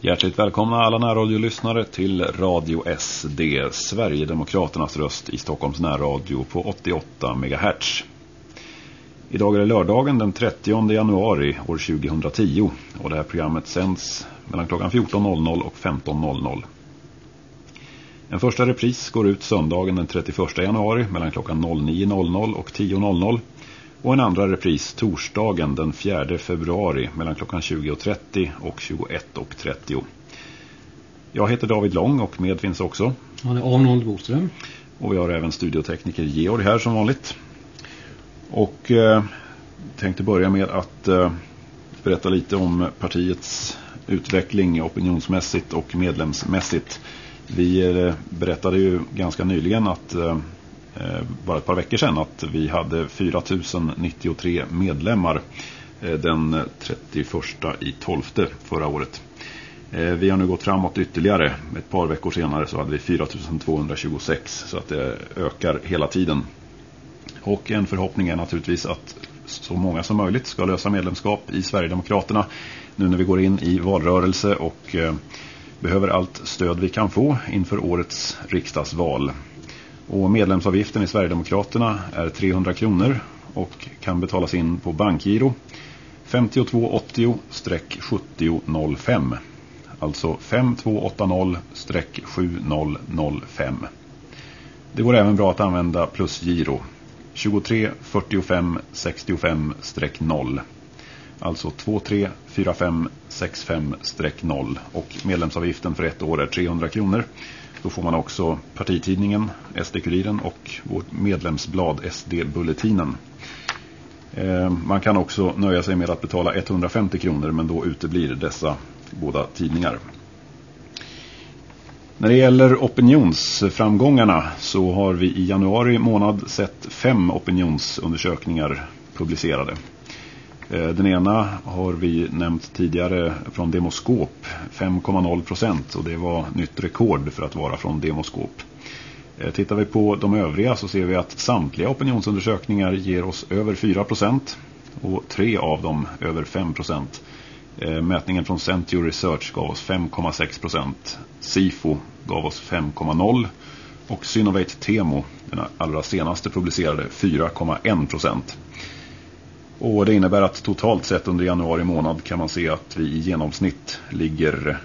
Hjärtligt välkomna alla närradiolyssnare till Radio SD, Sverigedemokraternas röst i Stockholms närradio på 88 MHz. Idag är det lördagen den 30 januari år 2010 och det här programmet sänds mellan klockan 14.00 och 15.00. En första repris går ut söndagen den 31 januari mellan klockan 09.00 och 10.00 och en andra repris torsdagen den 4 februari mellan klockan 20.30 och 21.30. Jag heter David Lång och med finns också Han är Arnold Boström. Och vi har även studiotekniker Georg här som vanligt. Och eh, tänkte börja med att eh, berätta lite om partiets utveckling opinionsmässigt och medlemsmässigt. Vi eh, berättade ju ganska nyligen att eh, Eh, bara ett par veckor sedan att vi hade 4093 medlemmar eh, den 31 i 12 förra året. Eh, vi har nu gått framåt ytterligare. Ett par veckor senare så hade vi 4226 så att det ökar hela tiden. Och en förhoppning är naturligtvis att så många som möjligt ska lösa medlemskap i Sverigedemokraterna nu när vi går in i valrörelse och behöver allt stöd vi kan få inför årets riksdagsval. Och medlemsavgiften i Sverigedemokraterna är 300 kronor och kan betalas in på bankgiro 5280-7005. Alltså 5280-7005. Det går även bra att använda plusgiro 23 45 65-0. Alltså 234565-0 och medlemsavgiften för ett år är 300 kronor. Då får man också partitidningen SD-kuriren och vårt medlemsblad SD-bulletinen. Eh, man kan också nöja sig med att betala 150 kronor men då uteblir dessa båda tidningar. När det gäller opinionsframgångarna så har vi i januari månad sett fem opinionsundersökningar publicerade. Eh, den ena har vi nämnt tidigare från Demoskop, 5,0 procent och det var nytt rekord för att vara från Demoskop. Eh, tittar vi på de övriga så ser vi att samtliga opinionsundersökningar ger oss över 4 procent och tre av dem över 5 procent. Eh, mätningen från Century Research gav oss 5,6 procent. SIFO gav oss 5,0 och Synovate Temo, den allra senaste publicerade, 4,1 procent. Och det innebär att totalt sett under januari månad kan man se att vi i genomsnitt ligger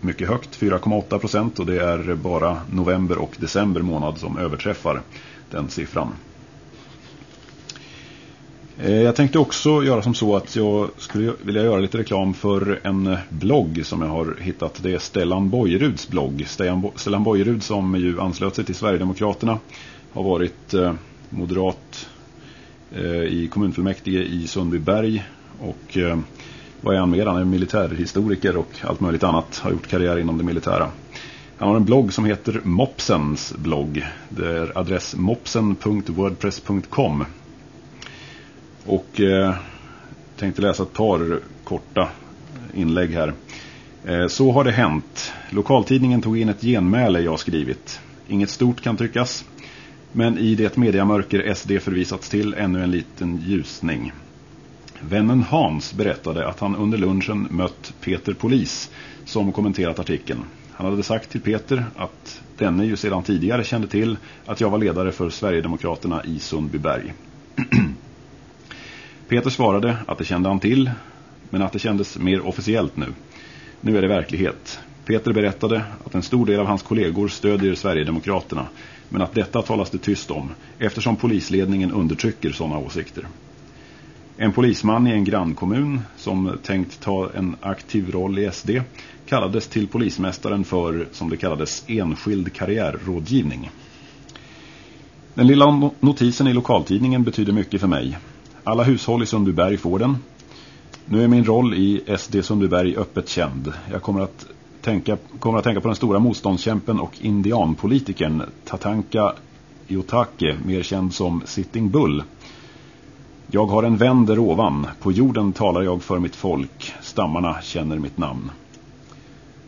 mycket högt, 4,8 procent och det är bara november och december månad som överträffar den siffran. Eh, jag tänkte också göra som så att jag skulle vilja göra lite reklam för en blogg som jag har hittat. Det är Stellan Bojeruds blogg. Stellan Bojerud som ju anslöt sig till Sverigedemokraterna har varit eh, moderat Eh, i kommunfullmäktige i Sundbyberg och eh, vad är han mer? Han är militärhistoriker och allt möjligt annat. Har gjort karriär inom det militära. Han har en blogg som heter Mopsens blogg. Det är adress mopsen.wordpress.com Och eh, tänkte läsa ett par korta inlägg här. Eh, så har det hänt. Lokaltidningen tog in ett genmäle jag skrivit. Inget stort kan tyckas. Men i det mediamörker SD förvisats till ännu en liten ljusning. Vännen Hans berättade att han under lunchen mött Peter Polis som kommenterat artikeln. Han hade sagt till Peter att denne ju sedan tidigare kände till att jag var ledare för Sverigedemokraterna i Sundbyberg. Peter svarade att det kände han till, men att det kändes mer officiellt nu. Nu är det verklighet. Peter berättade att en stor del av hans kollegor stödjer Sverigedemokraterna men att detta talas det tyst om eftersom polisledningen undertrycker sådana åsikter. En polisman i en grannkommun som tänkt ta en aktiv roll i SD kallades till polismästaren för, som det kallades, enskild karriärrådgivning. Den lilla notisen i lokaltidningen betyder mycket för mig. Alla hushåll i Sundbyberg får den. Nu är min roll i SD Sundbyberg öppet känd. Jag kommer att tänka, kommer att tänka på den stora motståndskämpen och indianpolitikern Tatanka Iotake, mer känd som Sitting Bull. Jag har en vän där ovan. På jorden talar jag för mitt folk. Stammarna känner mitt namn.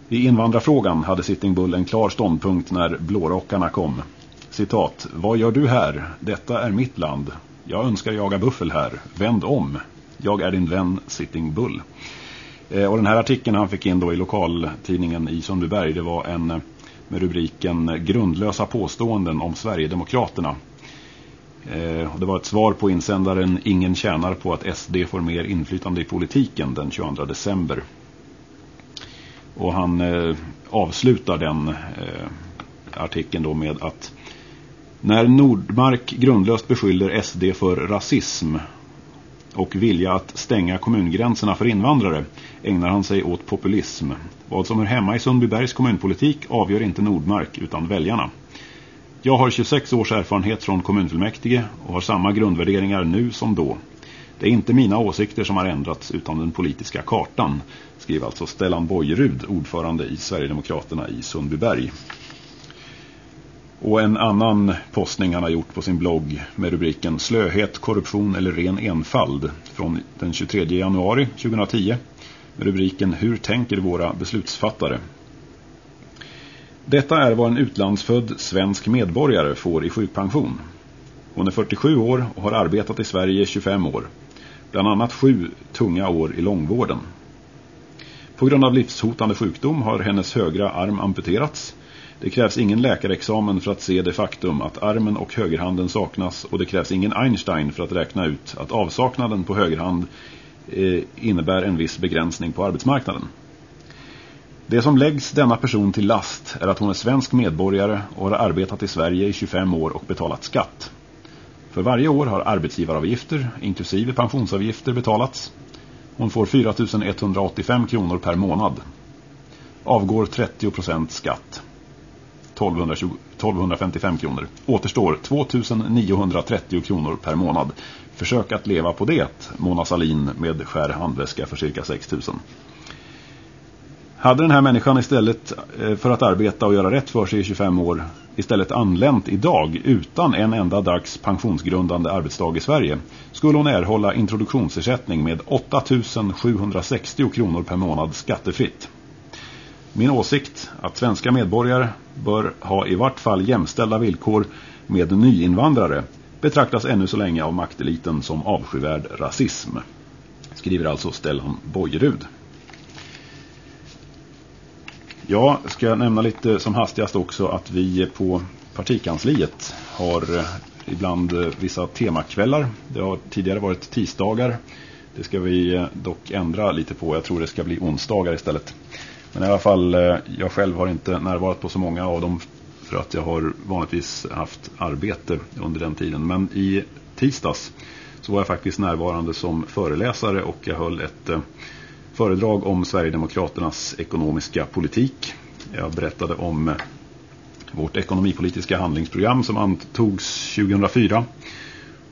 I invandrarfrågan hade Sitting Bull en klar ståndpunkt när blårockarna kom. Citat, vad gör du här? Detta är mitt land. Jag önskar jaga buffel här. Vänd om. Jag är din vän Sitting Bull. Eh, och den här artikeln han fick in då i lokaltidningen i Sundbyberg det var en eh, med rubriken Grundlösa påståenden om Sverigedemokraterna. Eh, det var ett svar på insändaren Ingen tjänar på att SD får mer inflytande i politiken den 22 december. Och han avslutar den artikeln då med att när Nordmark grundlöst beskyller SD för rasism och vilja att stänga kommungränserna för invandrare ägnar han sig åt populism. Vad som är hemma i Sundbybergs kommunpolitik avgör inte Nordmark utan väljarna. Jag har 26 års erfarenhet från kommunfullmäktige och har samma grundvärderingar nu som då. Det är inte mina åsikter som har ändrats utan den politiska kartan, skriver alltså Stellan Bojerud, ordförande i Sverigedemokraterna i Sundbyberg. Och en annan postning han har gjort på sin blogg med rubriken Slöhet, korruption eller ren enfald från den 23 januari 2010 med rubriken Hur tänker våra beslutsfattare? Detta är vad en utlandsfödd svensk medborgare får i sjukpension. Hon är 47 år och har arbetat i Sverige i 25 år. Bland annat sju tunga år i långvården. På grund av livshotande sjukdom har hennes högra arm amputerats det krävs ingen läkarexamen för att se det faktum att armen och högerhanden saknas och det krävs ingen Einstein för att räkna ut att avsaknaden på högerhand eh, innebär en viss begränsning på arbetsmarknaden. Det som läggs denna person till last är att hon är svensk medborgare och har arbetat i Sverige i 25 år och betalat skatt. För varje år har arbetsgivaravgifter, inklusive pensionsavgifter, betalats. Hon får 4 185 kronor per månad. Avgår 30% skatt. 1220, 1255 kronor. Återstår 2930 kronor per månad. Försök att leva på det, Mona Salin med skär handväska för cirka 6000. Hade den här människan istället eh, för att arbeta och göra rätt för sig i 25 år istället anlänt idag utan en enda dags pensionsgrundande arbetsdag i Sverige skulle hon erhålla introduktionsersättning med 8760 kronor per månad skattefritt. Min åsikt att svenska medborgare bör ha i vart fall jämställda villkor med nyinvandrare betraktas ännu så länge av makteliten som avskyvärd rasism. Skriver alltså Stellan Bojerud. Jag ska nämna lite som hastigast också att vi på partikansliet har eh, ibland eh, vissa temakvällar. Det har tidigare varit tisdagar. Det ska vi eh, dock ändra lite på. Jag tror det ska bli onsdagar istället. Men i alla fall, eh, jag själv har inte närvarat på så många av dem för att jag har vanligtvis haft arbete under den tiden. Men i tisdags så var jag faktiskt närvarande som föreläsare och jag höll ett eh, föredrag om Sverigedemokraternas ekonomiska politik. Jag berättade om eh, vårt ekonomipolitiska handlingsprogram som antogs 2004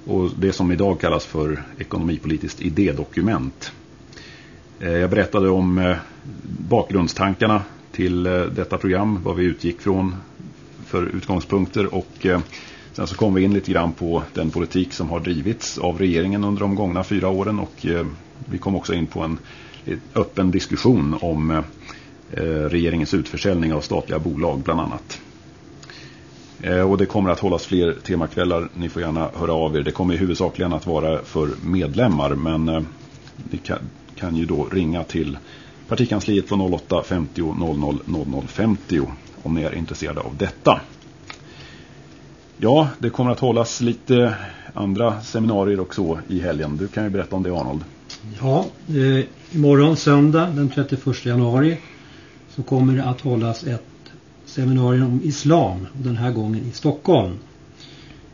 och det som idag kallas för ekonomipolitiskt idédokument. Eh, jag berättade om eh, bakgrundstankarna till eh, detta program, vad vi utgick från för utgångspunkter och sen så kom vi in lite grann på den politik som har drivits av regeringen under de gångna fyra åren och vi kom också in på en öppen diskussion om regeringens utförsäljning av statliga bolag bland annat. Och det kommer att hållas fler temakvällar, ni får gärna höra av er. Det kommer huvudsakligen att vara för medlemmar men ni kan, kan ju då ringa till partikansliet på 08 50 00 00 50 om ni är intresserade av detta. Ja, det kommer att hållas lite andra seminarier också i helgen. Du kan ju berätta om det Arnold. Ja, eh, imorgon söndag den 31 januari så kommer det att hållas ett seminarium om islam och den här gången i Stockholm.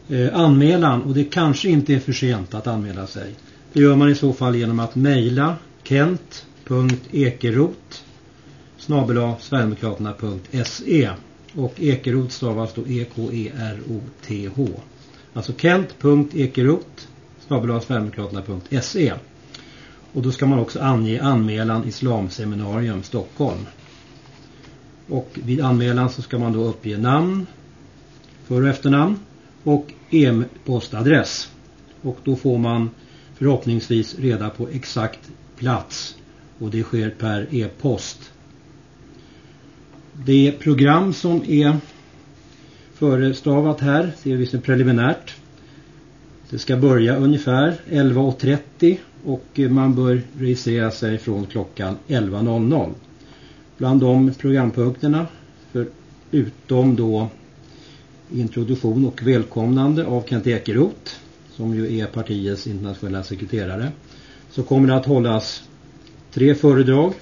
Eh, anmälan, och det kanske inte är för sent att anmäla sig. Det gör man i så fall genom att mejla kent.ekerot sverigedemokraterna.se och ekerot stavas då E-K-E-R-O-T-H alltså kent.ekerot sverigedemokraterna.se och då ska man också ange anmälan Islamseminarium Stockholm. Och vid anmälan så ska man då uppge namn för och efternamn och e-postadress. Och då får man förhoppningsvis reda på exakt plats och det sker per e-post. Det program som är förestavat här det är visserligen preliminärt Det ska börja ungefär 11.30 och man bör registrera sig från klockan 11.00. Bland de programpunkterna, förutom då introduktion och välkomnande av Kent Ekeroth, som ju är partiets internationella sekreterare, så kommer det att hållas tre föredrag.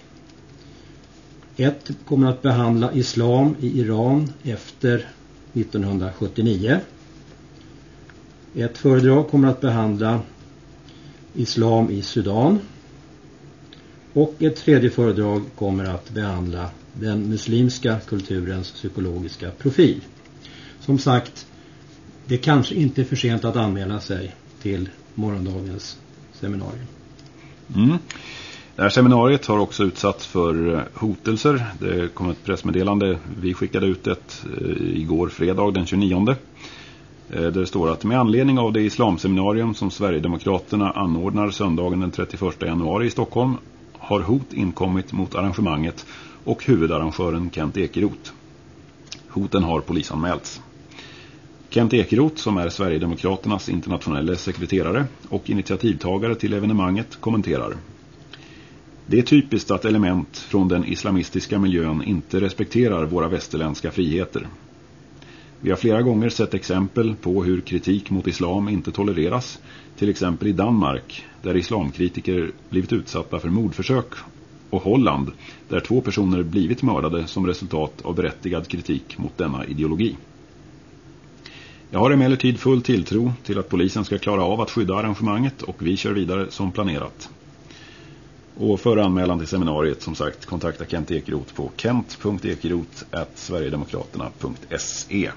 Ett kommer att behandla islam i Iran efter 1979. Ett föredrag kommer att behandla islam i Sudan. Och ett tredje föredrag kommer att behandla den muslimska kulturens psykologiska profil. Som sagt, det kanske inte är för sent att anmäla sig till morgondagens seminarium. Mm. Det här seminariet har också utsatts för eh, hotelser. Det kom ett pressmeddelande. Vi skickade ut ett eh, igår fredag den 29. Eh, där det står att med anledning av det islamseminarium som Sverigedemokraterna anordnar söndagen den 31 januari i Stockholm har hot inkommit mot arrangemanget och huvudarrangören Kent Ekeroth. Hoten har polisanmälts. Kent Ekeroth som är Sverigedemokraternas internationella sekreterare och initiativtagare till evenemanget kommenterar. Det är typiskt att element från den islamistiska miljön inte respekterar våra västerländska friheter. Vi har flera gånger sett exempel på hur kritik mot islam inte tolereras, till exempel i Danmark där islamkritiker blivit utsatta för mordförsök och Holland där två personer blivit mördade som resultat av berättigad kritik mot denna ideologi. Jag har emellertid full tilltro till att polisen ska klara av att skydda arrangemanget och vi kör vidare som planerat. Och för anmälan till seminariet som sagt kontakta Kent Ekeroth på kent.ekeroth.sverigedemokraterna.se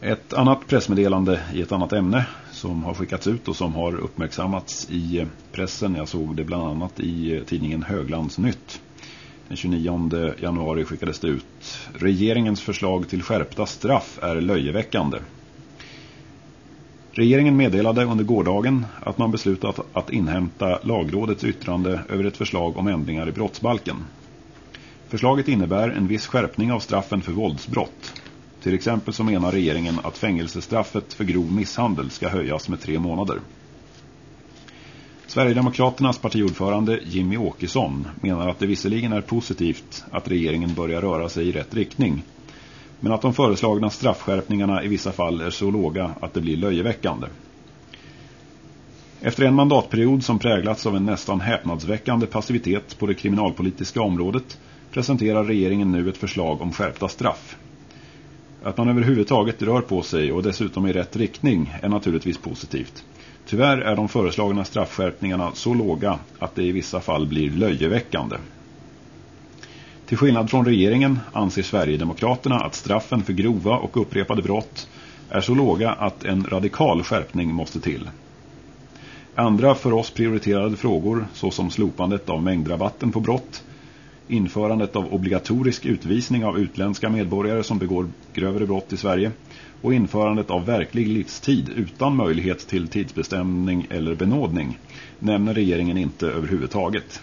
Ett annat pressmeddelande i ett annat ämne som har skickats ut och som har uppmärksammats i pressen. Jag såg det bland annat i tidningen Höglandsnytt. Den 29 januari skickades det ut. Regeringens förslag till skärpta straff är löjeväckande. Regeringen meddelade under gårdagen att man beslutat att inhämta lagrådets yttrande över ett förslag om ändringar i brottsbalken. Förslaget innebär en viss skärpning av straffen för våldsbrott. Till exempel så menar regeringen att fängelsestraffet för grov misshandel ska höjas med tre månader. Sverigedemokraternas partiordförande Jimmy Åkesson menar att det visserligen är positivt att regeringen börjar röra sig i rätt riktning men att de föreslagna straffskärpningarna i vissa fall är så låga att det blir löjeväckande. Efter en mandatperiod som präglats av en nästan häpnadsväckande passivitet på det kriminalpolitiska området presenterar regeringen nu ett förslag om skärpta straff. Att man överhuvudtaget rör på sig och dessutom i rätt riktning är naturligtvis positivt. Tyvärr är de föreslagna straffskärpningarna så låga att det i vissa fall blir löjeväckande. Till skillnad från regeringen anser Sverigedemokraterna att straffen för grova och upprepade brott är så låga att en radikal skärpning måste till. Andra för oss prioriterade frågor såsom slopandet av mängdrabatten på brott, införandet av obligatorisk utvisning av utländska medborgare som begår grövre brott i Sverige och införandet av verklig livstid utan möjlighet till tidsbestämning eller benådning nämner regeringen inte överhuvudtaget.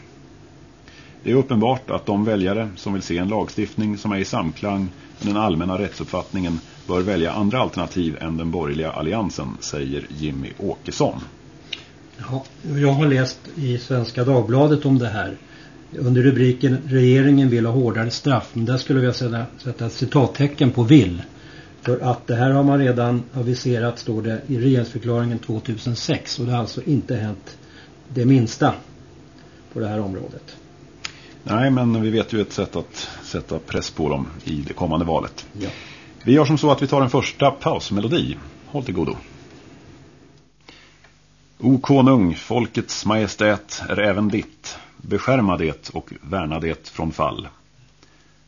Det är uppenbart att de väljare som vill se en lagstiftning som är i samklang med den allmänna rättsuppfattningen bör välja andra alternativ än den borgerliga alliansen, säger Jimmy Åkesson. Ja, jag har läst i Svenska Dagbladet om det här. Under rubriken Regeringen vill ha hårdare straff. Men där skulle jag sätta, sätta ett citattecken på vill. För att det här har man redan aviserat står det i regeringsförklaringen 2006 och det har alltså inte hänt det minsta på det här området. Nej, men vi vet ju ett sätt att sätta press på dem i det kommande valet. Ja. Vi gör som så att vi tar en första pausmelodi. Håll till godo. O konung, folkets majestät är även ditt. Beskärma det och värna det från fall.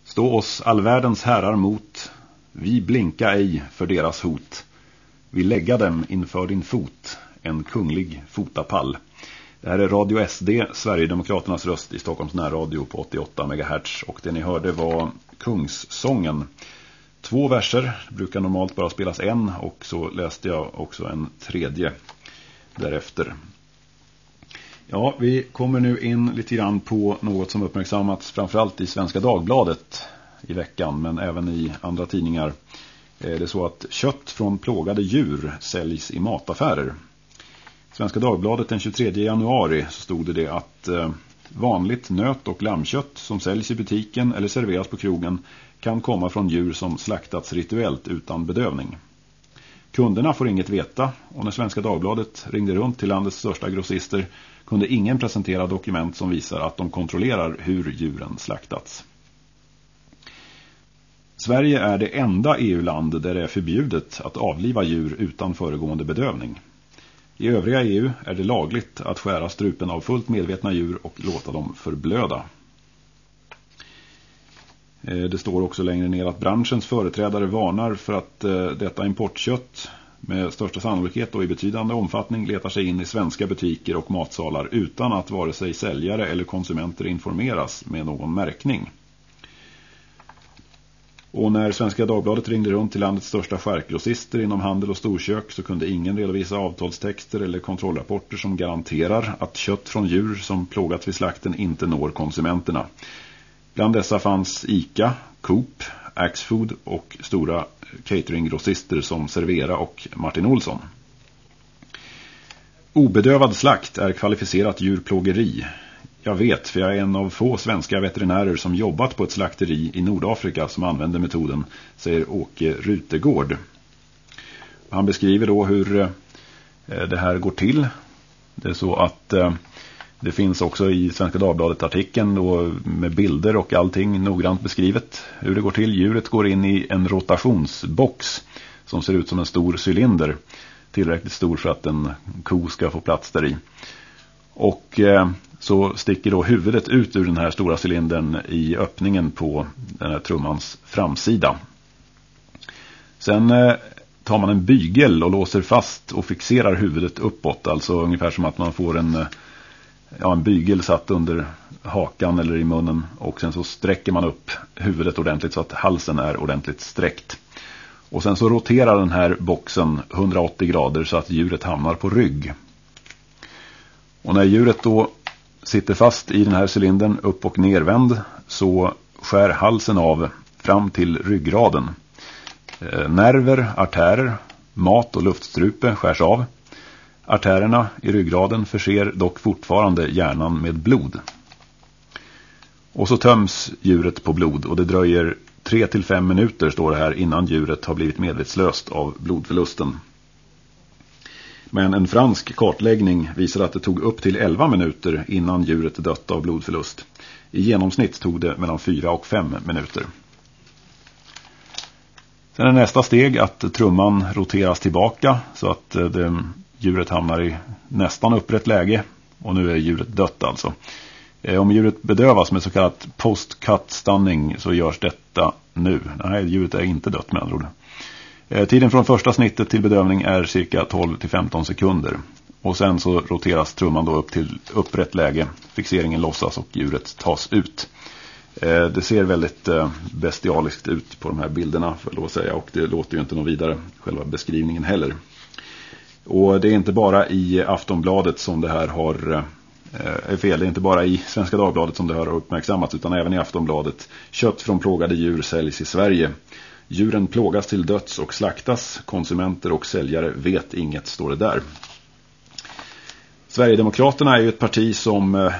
Stå oss allvärldens herrar mot vi blinka ej för deras hot. Vi lägga dem inför din fot, en kunglig fotapall. Det här är Radio SD, Sverigedemokraternas röst i Stockholms närradio på 88 MHz. Och det ni hörde var Kungssången. Två verser, brukar normalt bara spelas en och så läste jag också en tredje därefter. Ja, vi kommer nu in lite grann på något som uppmärksammats framförallt i Svenska Dagbladet i veckan men även i andra tidningar. Eh, det är så att kött från plågade djur säljs i mataffärer. Svenska Dagbladet den 23 januari så stod det att eh, vanligt nöt- och lammkött som säljs i butiken eller serveras på krogen kan komma från djur som slaktats rituellt utan bedövning. Kunderna får inget veta och när Svenska Dagbladet ringde runt till landets största grossister kunde ingen presentera dokument som visar att de kontrollerar hur djuren slaktats. Sverige är det enda EU-land där det är förbjudet att avliva djur utan föregående bedövning. I övriga EU är det lagligt att skära strupen av fullt medvetna djur och låta dem förblöda. Eh, det står också längre ner att branschens företrädare varnar för att eh, detta importkött med största sannolikhet och i betydande omfattning letar sig in i svenska butiker och matsalar utan att vare sig säljare eller konsumenter informeras med någon märkning. Och när Svenska Dagbladet ringde runt till landets största skärkgrossister inom handel och storkök så kunde ingen redovisa avtalstexter eller kontrollrapporter som garanterar att kött från djur som plågats vid slakten inte når konsumenterna. Bland dessa fanns ICA, Coop, Axfood och stora cateringgrossister som Servera och Martin Olsson. Obedövad slakt är kvalificerat djurplågeri. Jag vet, för jag är en av få svenska veterinärer som jobbat på ett slakteri i Nordafrika som använder metoden, säger Åke Rutegård. Han beskriver då hur eh, det här går till. Det är så att eh, det finns också i Svenska Dagbladet-artikeln med bilder och allting noggrant beskrivet hur det går till. Djuret går in i en rotationsbox som ser ut som en stor cylinder. Tillräckligt stor för att en ko ska få plats där i. Och eh, så sticker då huvudet ut ur den här stora cylindern i öppningen på den här trummans framsida. Sen eh, tar man en bygel och låser fast och fixerar huvudet uppåt. Alltså ungefär som att man får en, eh, ja, en bygel satt under hakan eller i munnen. Och sen så sträcker man upp huvudet ordentligt så att halsen är ordentligt sträckt. Och sen så roterar den här boxen 180 grader så att djuret hamnar på rygg. Och när djuret då sitter fast i den här cylindern upp och nervänd så skär halsen av fram till ryggraden. Eh, nerver, artärer, mat och luftstrupe skärs av. Artärerna i ryggraden förser dock fortfarande hjärnan med blod. Och så töms djuret på blod och det dröjer 3-5 minuter står det här innan djuret har blivit medvetslöst av blodförlusten. Men en fransk kartläggning visar att det tog upp till 11 minuter innan djuret dött av blodförlust. I genomsnitt tog det mellan 4 och 5 minuter. Sen är nästa steg att trumman roteras tillbaka så att eh, det, djuret hamnar i nästan upprätt läge. Och nu är djuret dött alltså. Eh, om djuret bedövas med så kallat post-cut stunning så görs detta nu. Nej, djuret är inte dött med andra ord. Eh, tiden från första snittet till bedövning är cirka 12-15 sekunder. Och sen så roteras trumman då upp till upprätt läge. Fixeringen lossas och djuret tas ut. Eh, det ser väldigt eh, bestialiskt ut på de här bilderna för lov att säga. Och det låter ju inte något vidare, själva beskrivningen heller. Och det är inte bara i Aftonbladet som det här har är fel. Det är inte bara i Svenska Dagbladet som det har uppmärksammats utan även i Aftonbladet. Kött från plågade djur säljs i Sverige. Djuren plågas till döds och slaktas. Konsumenter och säljare vet inget, står det där. Sverigedemokraterna är ju ett parti som eh,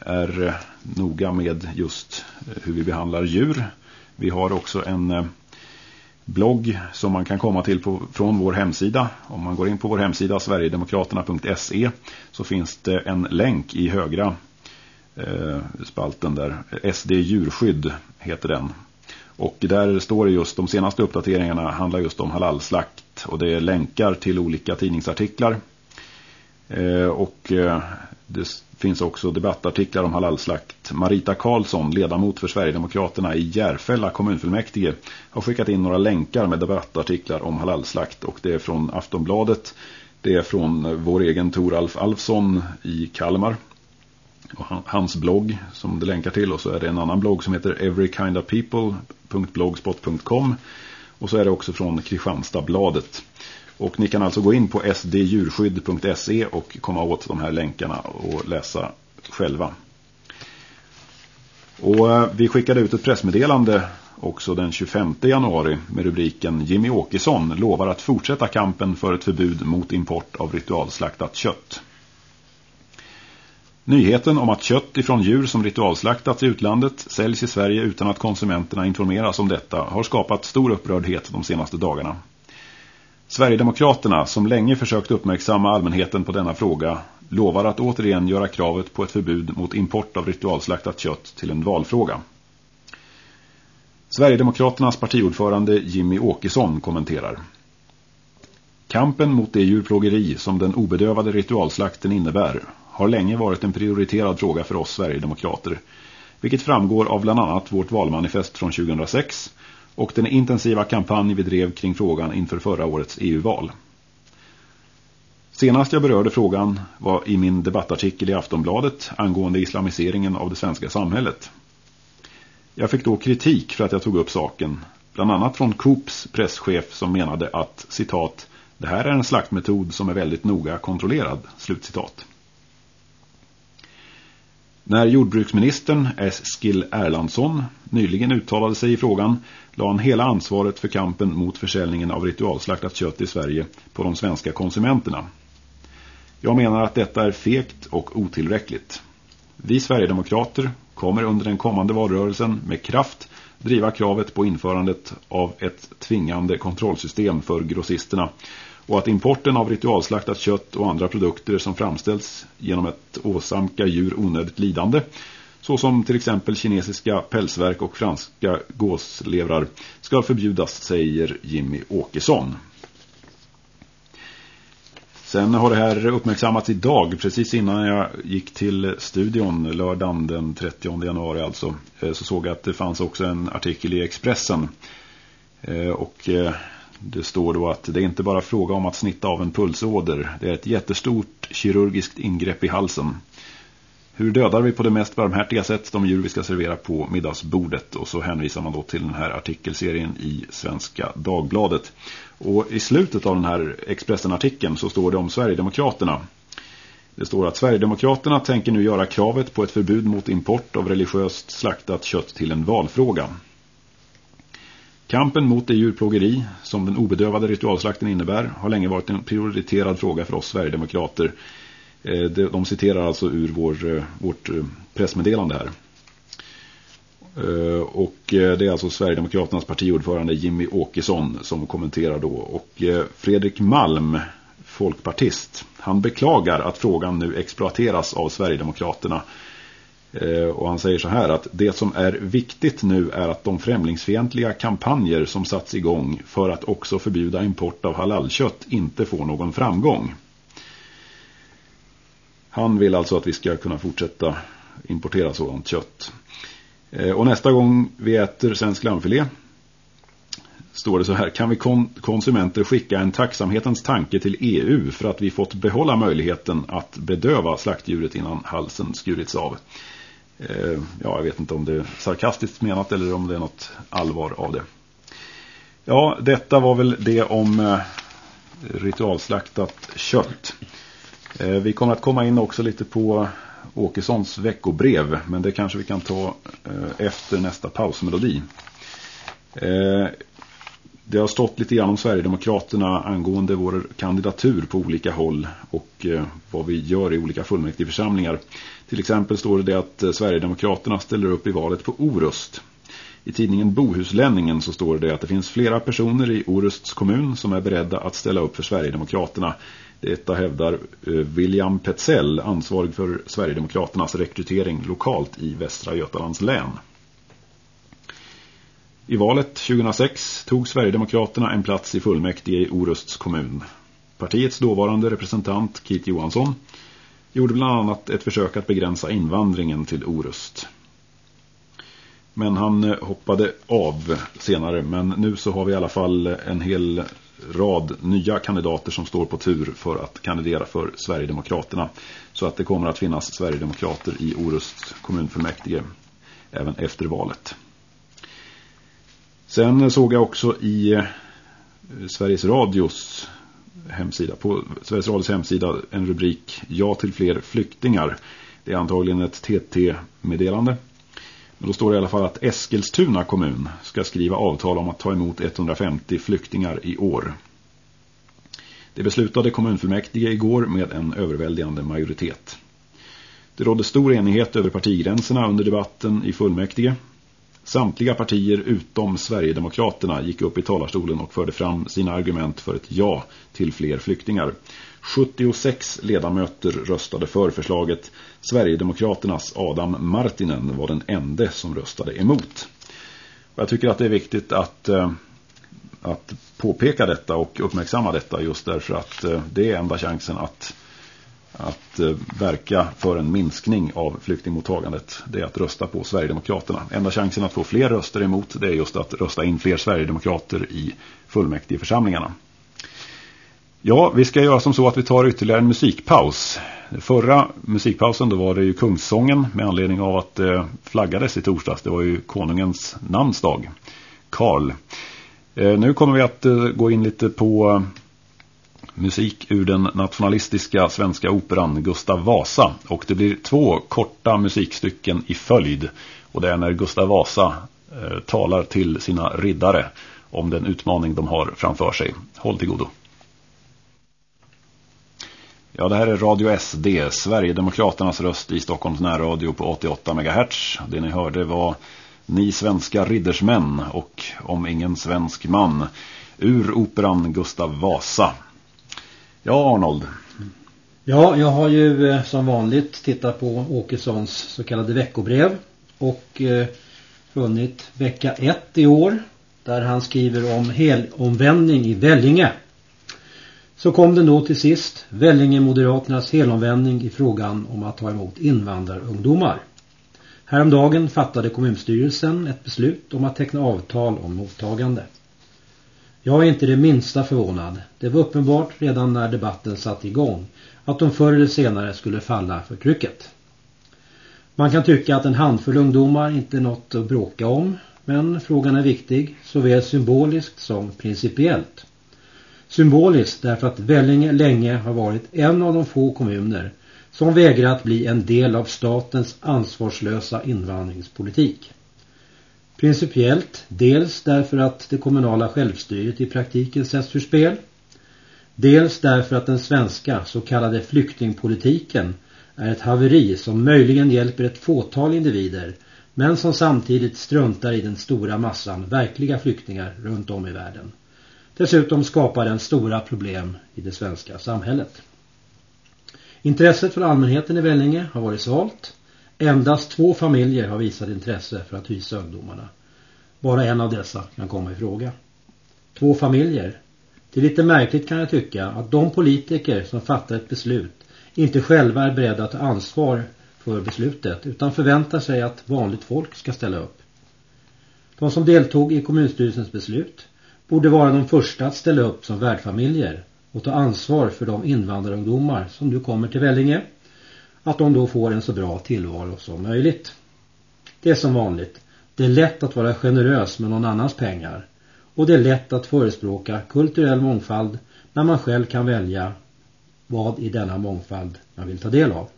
är eh, noga med just eh, hur vi behandlar djur. Vi har också en blogg som man kan komma till på, från vår hemsida. Om man går in på vår hemsida sverigedemokraterna.se så finns det en länk i högra eh, spalten där. SD djurskydd heter den. Och där står det just, de senaste uppdateringarna handlar just om halalslakt. Och det är länkar till olika tidningsartiklar. Eh, och eh, det finns också debattartiklar om halalslakt. Marita Karlsson, ledamot för Sverigedemokraterna i Järfälla kommunfullmäktige, har skickat in några länkar med debattartiklar om halalslakt. Och det är från Aftonbladet. Det är från vår egen Toralf Alfsson i Kalmar hans blogg som det länkar till och så är det en annan blogg som heter everykindofpeople.blogspot.com och så är det också från Kristianstadsbladet. Och ni kan alltså gå in på sddjurskydd.se och komma åt de här länkarna och läsa själva. Och eh, vi skickade ut ett pressmeddelande också den 25 januari med rubriken Jimmy Åkesson lovar att fortsätta kampen för ett förbud mot import av ritualslaktat kött. Nyheten om att kött ifrån djur som ritualslaktats i utlandet säljs i Sverige utan att konsumenterna informeras om detta har skapat stor upprördhet de senaste dagarna. Sverigedemokraterna, som länge försökt uppmärksamma allmänheten på denna fråga, lovar att återigen göra kravet på ett förbud mot import av ritualslaktat kött till en valfråga. Sverigedemokraternas partiordförande Jimmy Åkesson kommenterar. Kampen mot det djurplågeri som den obedövade ritualslakten innebär har länge varit en prioriterad fråga för oss Sverigedemokrater, vilket framgår av bland annat vårt valmanifest från 2006 och den intensiva kampanj vi drev kring frågan inför förra årets EU-val. Senast jag berörde frågan var i min debattartikel i Aftonbladet angående islamiseringen av det svenska samhället. Jag fick då kritik för att jag tog upp saken, bland annat från Coops presschef som menade att, citat, det här är en slaktmetod som är väldigt noga kontrollerad, slutcitat. När jordbruksministern Eskil Erlandsson nyligen uttalade sig i frågan la han hela ansvaret för kampen mot försäljningen av ritualslaktat kött i Sverige på de svenska konsumenterna. Jag menar att detta är fegt och otillräckligt. Vi Sverigedemokrater kommer under den kommande valrörelsen med kraft driva kravet på införandet av ett tvingande kontrollsystem för grossisterna och att importen av ritualslaktat kött och andra produkter som framställs genom att åsamka djur onödigt lidande såsom till exempel kinesiska pälsverk och franska gåslevrar ska förbjudas, säger Jimmy Åkesson. Sen har det här uppmärksammats idag, precis innan jag gick till studion lördagen den 30 januari alltså, eh, så såg jag att det fanns också en artikel i Expressen. Eh, och eh, det står då att det är inte bara fråga om att snitta av en pulsåder, det är ett jättestort kirurgiskt ingrepp i halsen. Hur dödar vi på det mest barmhärtiga sätt de djur vi ska servera på middagsbordet? Och så hänvisar man då till den här artikelserien i Svenska Dagbladet. Och i slutet av den här Expressen-artikeln så står det om Sverigedemokraterna. Det står att Sverigedemokraterna tänker nu göra kravet på ett förbud mot import av religiöst slaktat kött till en valfråga. Kampen mot det djurplågeri som den obedövade ritualslakten innebär har länge varit en prioriterad fråga för oss Sverigedemokrater. Eh, de citerar alltså ur vår, eh, vårt eh, pressmeddelande här. Och det är alltså Sverigedemokraternas partiordförande Jimmy Åkesson som kommenterar då. Och Fredrik Malm, folkpartist, han beklagar att frågan nu exploateras av Sverigedemokraterna. Eh, och han säger så här att det som är viktigt nu är att de främlingsfientliga kampanjer som satts igång för att också förbjuda import av halalkött inte får någon framgång. Han vill alltså att vi ska kunna fortsätta importera sådant kött. Eh, och nästa gång vi äter svensk lammfilé står det så här. Kan vi kon konsumenter skicka en tacksamhetens tanke till EU för att vi fått behålla möjligheten att bedöva slaktdjuret innan halsen skurits av? Eh, ja, jag vet inte om det är sarkastiskt menat eller om det är något allvar av det. Ja, detta var väl det om eh, ritualslaktat kött. Eh, vi kommer att komma in också lite på Åkessons veckobrev. Men det kanske vi kan ta efter nästa pausmelodi. Det har stått lite grann om Sverigedemokraterna angående vår kandidatur på olika håll och eh, vad vi gör i olika fullmäktigeförsamlingar. Till exempel står det att eh, Sverigedemokraterna ställer upp i valet på Orust. I tidningen Bohuslänningen så står det att det finns flera personer i Orusts kommun som är beredda att ställa upp för Sverigedemokraterna detta hävdar eh, William Petzell, ansvarig för Sverigedemokraternas rekrytering lokalt i Västra Götalands län. I valet 2006 tog Sverigedemokraterna en plats i fullmäktige i Orusts kommun. Partiets dåvarande representant Kit Johansson gjorde bland annat ett försök att begränsa invandringen till Orust. Men han eh, hoppade av senare. Men nu så har vi i alla fall eh, en hel rad nya kandidater som står på tur för att kandidera för Sverigedemokraterna. Så att det kommer att finnas Sverigedemokrater i Orust kommunfullmäktige även efter valet. Sen såg jag också i eh, Sveriges Radios hemsida, på Sveriges Radios hemsida en rubrik Ja till fler flyktingar. Det är antagligen ett TT-meddelande. Men då står det i alla fall att Eskilstuna kommun ska skriva avtal om att ta emot 150 flyktingar i år. Det beslutade kommunfullmäktige igår med en överväldigande majoritet. Det rådde stor enighet över partigränserna under debatten i fullmäktige. Samtliga partier utom Sverigedemokraterna gick upp i talarstolen och förde fram sina argument för ett ja till fler flyktingar. 76 ledamöter röstade för förslaget. Sverigedemokraternas Adam Martinen var den enda som röstade emot. Jag tycker att det är viktigt att, eh, att påpeka detta och uppmärksamma detta just därför att eh, det är enda chansen att att eh, verka för en minskning av flyktingmottagandet. Det är att rösta på Sverigedemokraterna. Enda chansen att få fler röster emot det är just att rösta in fler Sverigedemokrater i fullmäktigeförsamlingarna. Ja, vi ska göra som så att vi tar ytterligare en musikpaus. Förra musikpausen då var det ju Kungssången med anledning av att det flaggades i torsdags. Det var ju konungens namnsdag, Karl. Eh, nu kommer vi att gå in lite på musik ur den nationalistiska svenska operan Gustav Vasa. Och det blir två korta musikstycken i följd. Och det är när Gustav Vasa eh, talar till sina riddare om den utmaning de har framför sig. Håll till godo. Ja, det här är Radio SD, Sverigedemokraternas röst i Stockholms närradio på 88 MHz. Det ni hörde var Ni svenska riddersmän och Om ingen svensk man ur operan Gustav Vasa. Ja, Arnold. Ja, jag har ju eh, som vanligt tittat på Åkessons så kallade veckobrev och eh, funnit vecka 1 i år där han skriver om helomvändning i Vällinge. Så kom det då till sist Vällinge Moderaternas helomvändning i frågan om att ta emot invandrarungdomar. Häromdagen fattade kommunstyrelsen ett beslut om att teckna avtal om mottagande. Jag är inte det minsta förvånad. Det var uppenbart redan när debatten satt igång att de förr eller senare skulle falla för trycket. Man kan tycka att en handfull ungdomar inte är något att bråka om, men frågan är viktig såväl symboliskt som principiellt. Symboliskt därför att Vellinge länge har varit en av de få kommuner som vägrat bli en del av statens ansvarslösa invandringspolitik. Principiellt dels därför att det kommunala självstyret i praktiken sätts ur spel. Dels därför att den svenska så kallade flyktingpolitiken är ett haveri som möjligen hjälper ett fåtal individer men som samtidigt struntar i den stora massan verkliga flyktingar runt om i världen. Dessutom skapar den stora problem i det svenska samhället. Intresset för allmänheten i Vällinge har varit svalt. Endast två familjer har visat intresse för att hysa ungdomarna. Bara en av dessa kan komma i fråga. Två familjer. Det är lite märkligt kan jag tycka att de politiker som fattar ett beslut inte själva är beredda att ta ansvar för beslutet utan förväntar sig att vanligt folk ska ställa upp. De som deltog i kommunstyrelsens beslut borde vara de första att ställa upp som värdfamiljer och ta ansvar för de invandrarungdomar som nu kommer till Vällinge att de då får en så bra tillvaro som möjligt. Det är som vanligt. Det är lätt att vara generös med någon annans pengar och det är lätt att förespråka kulturell mångfald när man själv kan välja vad i denna mångfald man vill ta del av.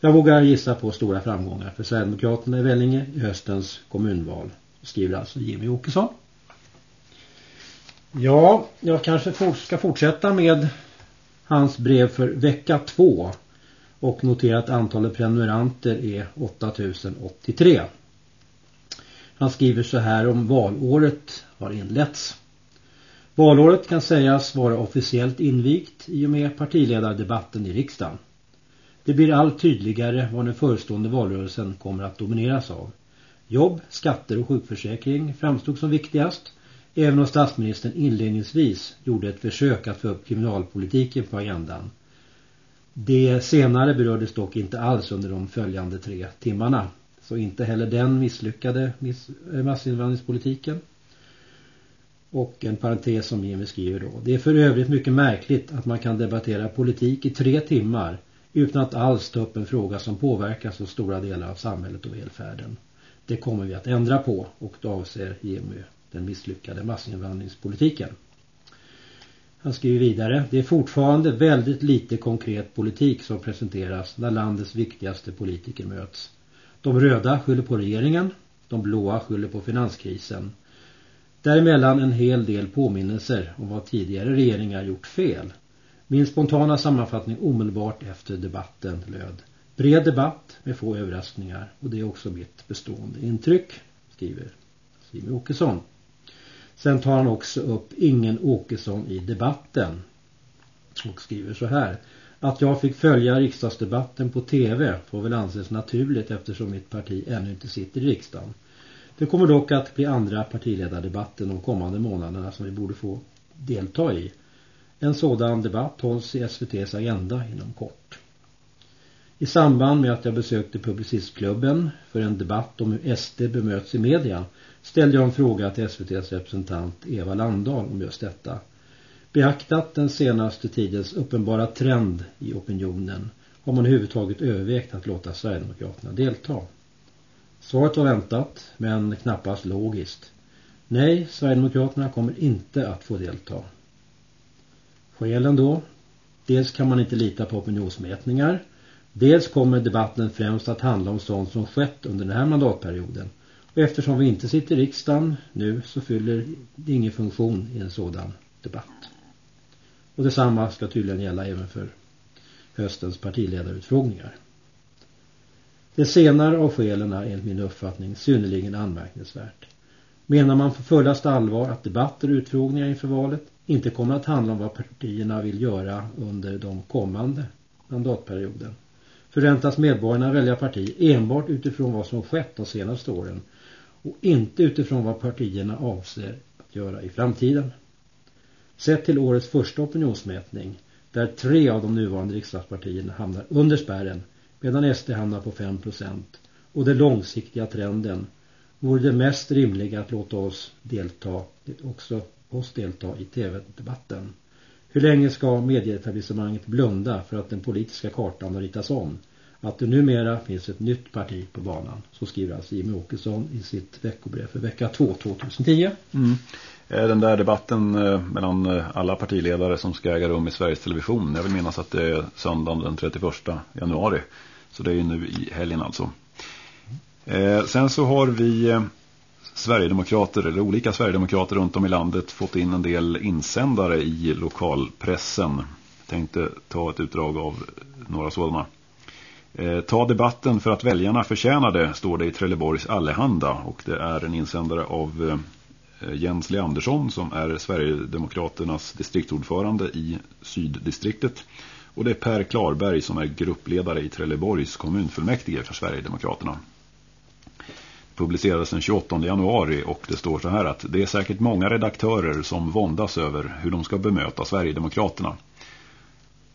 Jag vågar gissa på stora framgångar för Sverigedemokraterna i Vällinge i höstens kommunval, skriver alltså Jimmy Åkesson. Ja, jag kanske ska fortsätta med hans brev för vecka två och notera att antalet prenumeranter är 8083. Han skriver så här om valåret har inletts. Valåret kan sägas vara officiellt invigt i och med partiledardebatten i riksdagen. Det blir allt tydligare vad den förestående valrörelsen kommer att domineras av. Jobb, skatter och sjukförsäkring framstod som viktigast, även om statsministern inledningsvis gjorde ett försök att få upp kriminalpolitiken på agendan. Det senare berördes dock inte alls under de följande tre timmarna. Så inte heller den misslyckade eh, massinvandringspolitiken. Och en parentes som Jimmy skriver då. Det är för övrigt mycket märkligt att man kan debattera politik i tre timmar utan att alls ta upp en fråga som påverkar så stora delar av samhället och välfärden. Det kommer vi att ändra på och då avser Jimmy den misslyckade massinvandringspolitiken. Han skriver vidare, det är fortfarande väldigt lite konkret politik som presenteras när landets viktigaste politiker möts. De röda skyller på regeringen, de blåa skyller på finanskrisen. Däremellan en hel del påminnelser om vad tidigare regeringar gjort fel. Min spontana sammanfattning omedelbart efter debatten löd Bred debatt med få överraskningar och det är också mitt bestående intryck, skriver Simon Åkesson. Sen tar han också upp Ingen Åkesson i debatten och skriver så här. Att jag fick följa riksdagsdebatten på tv får väl anses naturligt eftersom mitt parti ännu inte sitter i riksdagen. Det kommer dock att bli andra partiledardebatten de kommande månaderna som vi borde få delta i. En sådan debatt hålls i SVTs agenda inom kort. I samband med att jag besökte Publicistklubben för en debatt om hur SD bemöts i media ställde jag en fråga till SVTs representant Eva Landahl om just detta. Beaktat den senaste tidens uppenbara trend i opinionen har man överhuvudtaget övervägt att låta Sverigedemokraterna delta. Svaret var väntat, men knappast logiskt. Nej, Sverigedemokraterna kommer inte att få delta. Skälen då? Dels kan man inte lita på opinionsmätningar. Dels kommer debatten främst att handla om sånt som skett under den här mandatperioden. Och eftersom vi inte sitter i riksdagen nu så fyller det ingen funktion i en sådan debatt. Och detsamma ska tydligen gälla även för höstens partiledarutfrågningar. Det senare av skälen är enligt min uppfattning synnerligen anmärkningsvärt. Menar man för fullast allvar att debatter och utfrågningar inför valet inte kommer att handla om vad partierna vill göra under de kommande mandatperioden? Förväntas medborgarna välja parti enbart utifrån vad som skett de senaste åren och inte utifrån vad partierna avser att göra i framtiden? Sett till årets första opinionsmätning där tre av de nuvarande riksdagspartierna hamnar under spärren medan SD hamnar på 5% och den långsiktiga trenden vore det mest rimliga att låta oss delta, också oss delta i tv-debatten. Hur länge ska medieetablissemanget blunda för att den politiska kartan har ritats om? Att det numera finns ett nytt parti på banan. Så skriver alltså Jimmy Åkesson i sitt veckobrev för vecka 2 2010. Mm. Eh, den där debatten eh, mellan eh, alla partiledare som ska äga rum i Sveriges Television. Jag vill minnas att det är söndagen den 31 januari. Så det är ju nu i helgen alltså. Sen så har vi Sverigedemokrater eller olika Sverigedemokrater runt om i landet fått in en del insändare i lokalpressen. Tänkte ta ett utdrag av några sådana. Eh, ta debatten för att väljarna förtjänade står det i Trelleborgs Allehanda och det är en insändare av Eh, Jens Leandersson som är Sverigedemokraternas distriktordförande i Syddistriktet. Och det är Per Klarberg som är gruppledare i Trelleborgs kommunfullmäktige för Sverigedemokraterna. Publicerades den 28 januari och det står så här att det är säkert många redaktörer som våndas över hur de ska bemöta Sverigedemokraterna.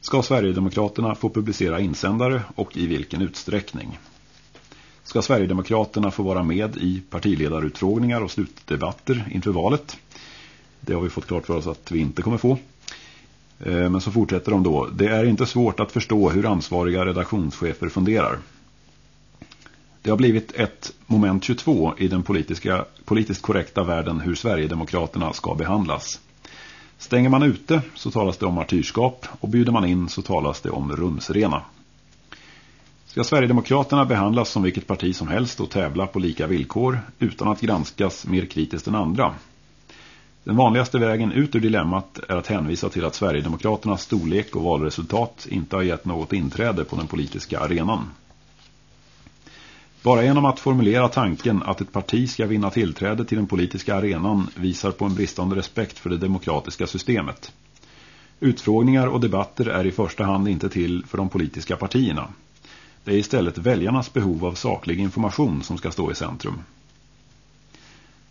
Ska Sverigedemokraterna få publicera insändare och i vilken utsträckning? ska Sverigedemokraterna få vara med i partiledarutfrågningar och slutdebatter inför valet. Det har vi fått klart för oss att vi inte kommer få. Eh, men så fortsätter de då. Det är inte svårt att förstå hur ansvariga redaktionschefer funderar. Det har blivit ett moment 22 i den politiska, politiskt korrekta världen hur Sverigedemokraterna ska behandlas. Stänger man ute så talas det om martyrskap och bjuder man in så talas det om rumsrena. Ska Sverigedemokraterna behandlas som vilket parti som helst och tävla på lika villkor utan att granskas mer kritiskt än andra? Den vanligaste vägen ut ur dilemmat är att hänvisa till att Sverigedemokraternas storlek och valresultat inte har gett något inträde på den politiska arenan. Bara genom att formulera tanken att ett parti ska vinna tillträde till den politiska arenan visar på en bristande respekt för det demokratiska systemet. Utfrågningar och debatter är i första hand inte till för de politiska partierna. Det är istället väljarnas behov av saklig information som ska stå i centrum.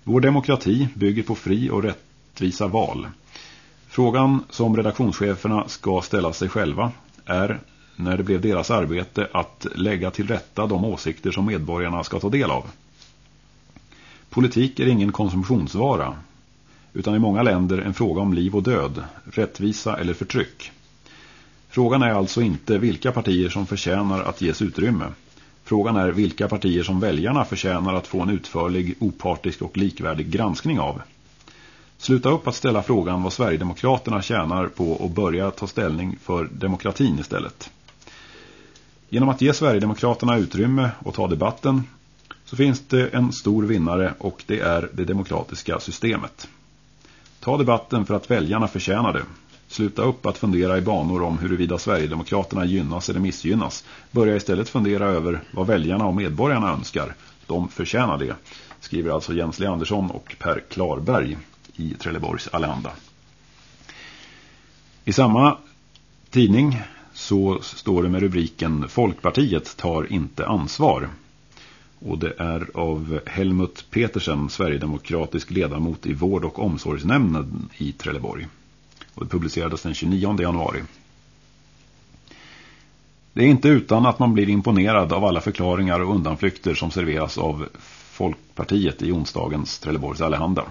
Vår demokrati bygger på fri och rättvisa val. Frågan som redaktionscheferna ska ställa sig själva är när det blev deras arbete att lägga till rätta de åsikter som medborgarna ska ta del av. Politik är ingen konsumtionsvara utan i många länder en fråga om liv och död, rättvisa eller förtryck. Frågan är alltså inte vilka partier som förtjänar att ges utrymme. Frågan är vilka partier som väljarna förtjänar att få en utförlig, opartisk och likvärdig granskning av. Sluta upp att ställa frågan vad Sverigedemokraterna tjänar på och börja ta ställning för demokratin istället. Genom att ge Sverigedemokraterna utrymme och ta debatten så finns det en stor vinnare och det är det demokratiska systemet. Ta debatten för att väljarna förtjänar det. Sluta upp att fundera i banor om huruvida Sverigedemokraterna gynnas eller missgynnas. Börja istället fundera över vad väljarna och medborgarna önskar. De förtjänar det, skriver alltså Jens Andersson och Per Klarberg i Trelleborgs Allehanda. I samma tidning så står det med rubriken Folkpartiet tar inte ansvar. Och det är av Helmut Petersen, Sverigedemokratisk ledamot i vård- och omsorgsnämnden i Trelleborg. Och det publicerades den 29 januari. Det är inte utan att man blir imponerad av alla förklaringar och undanflykter som serveras av Folkpartiet i onsdagens Trelleborgs Allehanda.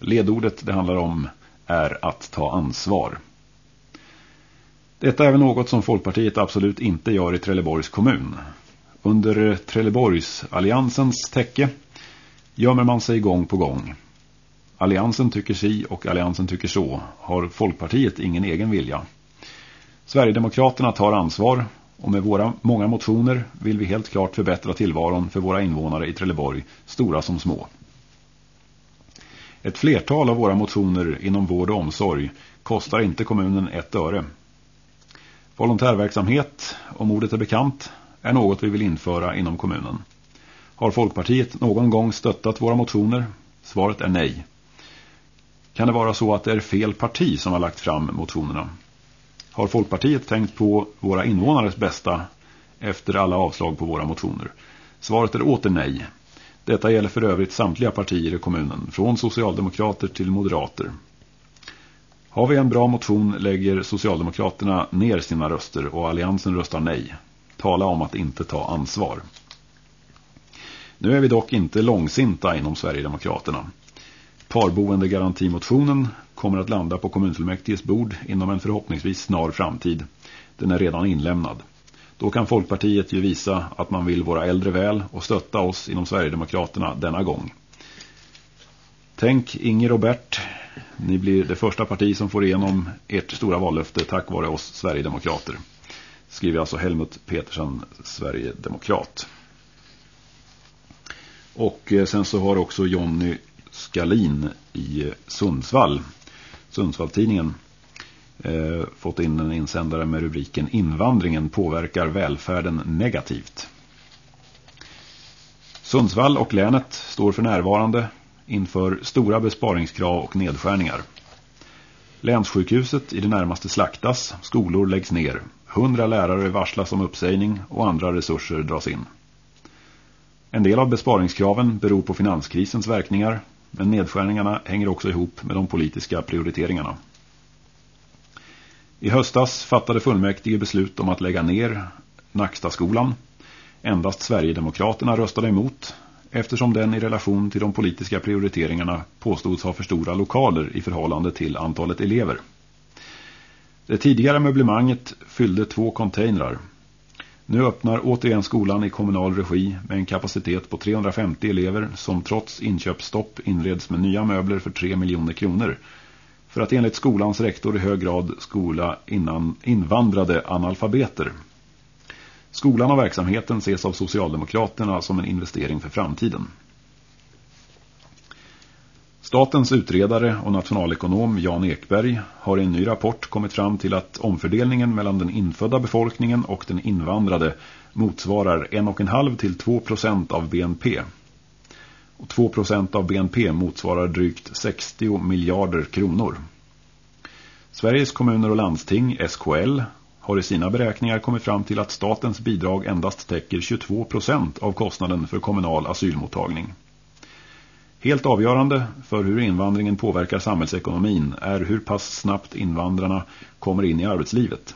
Ledordet det handlar om är att ta ansvar. Detta är väl något som Folkpartiet absolut inte gör i Trelleborgs kommun. Under Trelleborgs alliansens täcke gömmer man sig gång på gång. Alliansen tycker si och alliansen tycker så. Har Folkpartiet ingen egen vilja? Sverigedemokraterna tar ansvar och med våra många motioner vill vi helt klart förbättra tillvaron för våra invånare i Trelleborg, stora som små. Ett flertal av våra motioner inom vård och omsorg kostar inte kommunen ett öre. Volontärverksamhet, om ordet är bekant, är något vi vill införa inom kommunen. Har Folkpartiet någon gång stöttat våra motioner? Svaret är nej. Kan det vara så att det är fel parti som har lagt fram motionerna? Har Folkpartiet tänkt på våra invånares bästa efter alla avslag på våra motioner? Svaret är åter nej. Detta gäller för övrigt samtliga partier i kommunen, från socialdemokrater till moderater. Har vi en bra motion lägger Socialdemokraterna ner sina röster och alliansen röstar nej. Tala om att inte ta ansvar. Nu är vi dock inte långsinta inom Sverigedemokraterna. Parboendegarantimotionen kommer att landa på kommunfullmäktiges bord inom en förhoppningsvis snar framtid. Den är redan inlämnad. Då kan Folkpartiet ju visa att man vill våra äldre väl och stötta oss inom Sverigedemokraterna denna gång. Tänk Inger och Bert, ni blir det första parti som får igenom ert stora vallöfte tack vare oss Sverigedemokrater. Skriver alltså Helmut Petersen, Sverigedemokrat. Och eh, sen så har också Jonny Skalin i eh, Sundsvall, Sundsvalltidningen, eh, fått in en insändare med rubriken Invandringen påverkar välfärden negativt. Sundsvall och länet står för närvarande inför stora besparingskrav och nedskärningar. Länssjukhuset i det närmaste slaktas, skolor läggs ner, hundra lärare varslas om uppsägning och andra resurser dras in. En del av besparingskraven beror på finanskrisens verkningar, men nedskärningarna hänger också ihop med de politiska prioriteringarna. I höstas fattade fullmäktige beslut om att lägga ner Nackstaskolan. Endast Sverigedemokraterna röstade emot eftersom den i relation till de politiska prioriteringarna påstods ha för stora lokaler i förhållande till antalet elever. Det tidigare möblemanget fyllde två containrar. Nu öppnar återigen skolan i kommunal regi med en kapacitet på 350 elever som trots inköpsstopp inreds med nya möbler för 3 miljoner kronor för att enligt skolans rektor i hög grad skola innan invandrade analfabeter. Skolan och verksamheten ses av Socialdemokraterna som en investering för framtiden. Statens utredare och nationalekonom Jan Ekberg har i en ny rapport kommit fram till att omfördelningen mellan den infödda befolkningen och den invandrade motsvarar 1,5 till 2 procent av BNP. Och 2 procent av BNP motsvarar drygt 60 miljarder kronor. Sveriges kommuner och landsting, SKL, har i sina beräkningar kommit fram till att statens bidrag endast täcker 22 procent av kostnaden för kommunal asylmottagning. Helt avgörande för hur invandringen påverkar samhällsekonomin är hur pass snabbt invandrarna kommer in i arbetslivet.